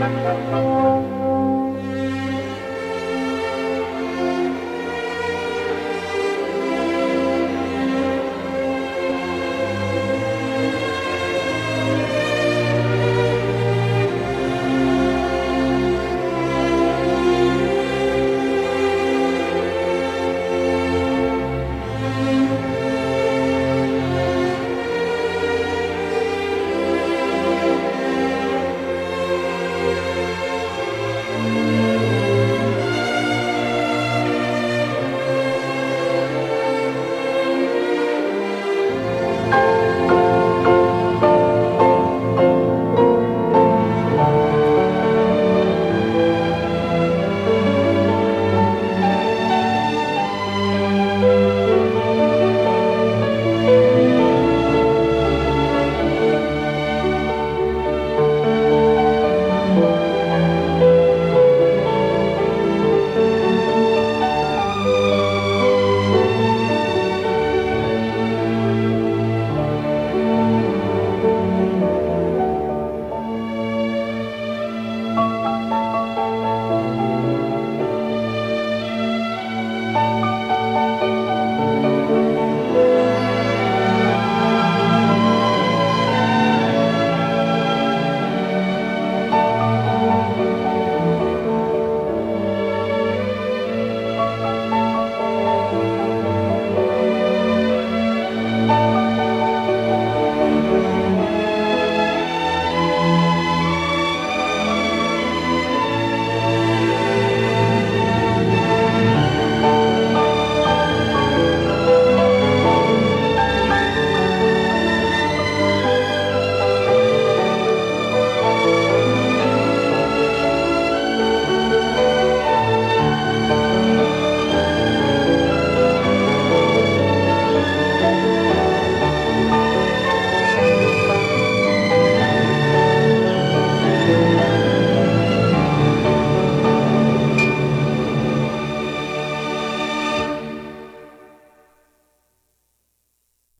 Música